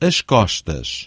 as costas.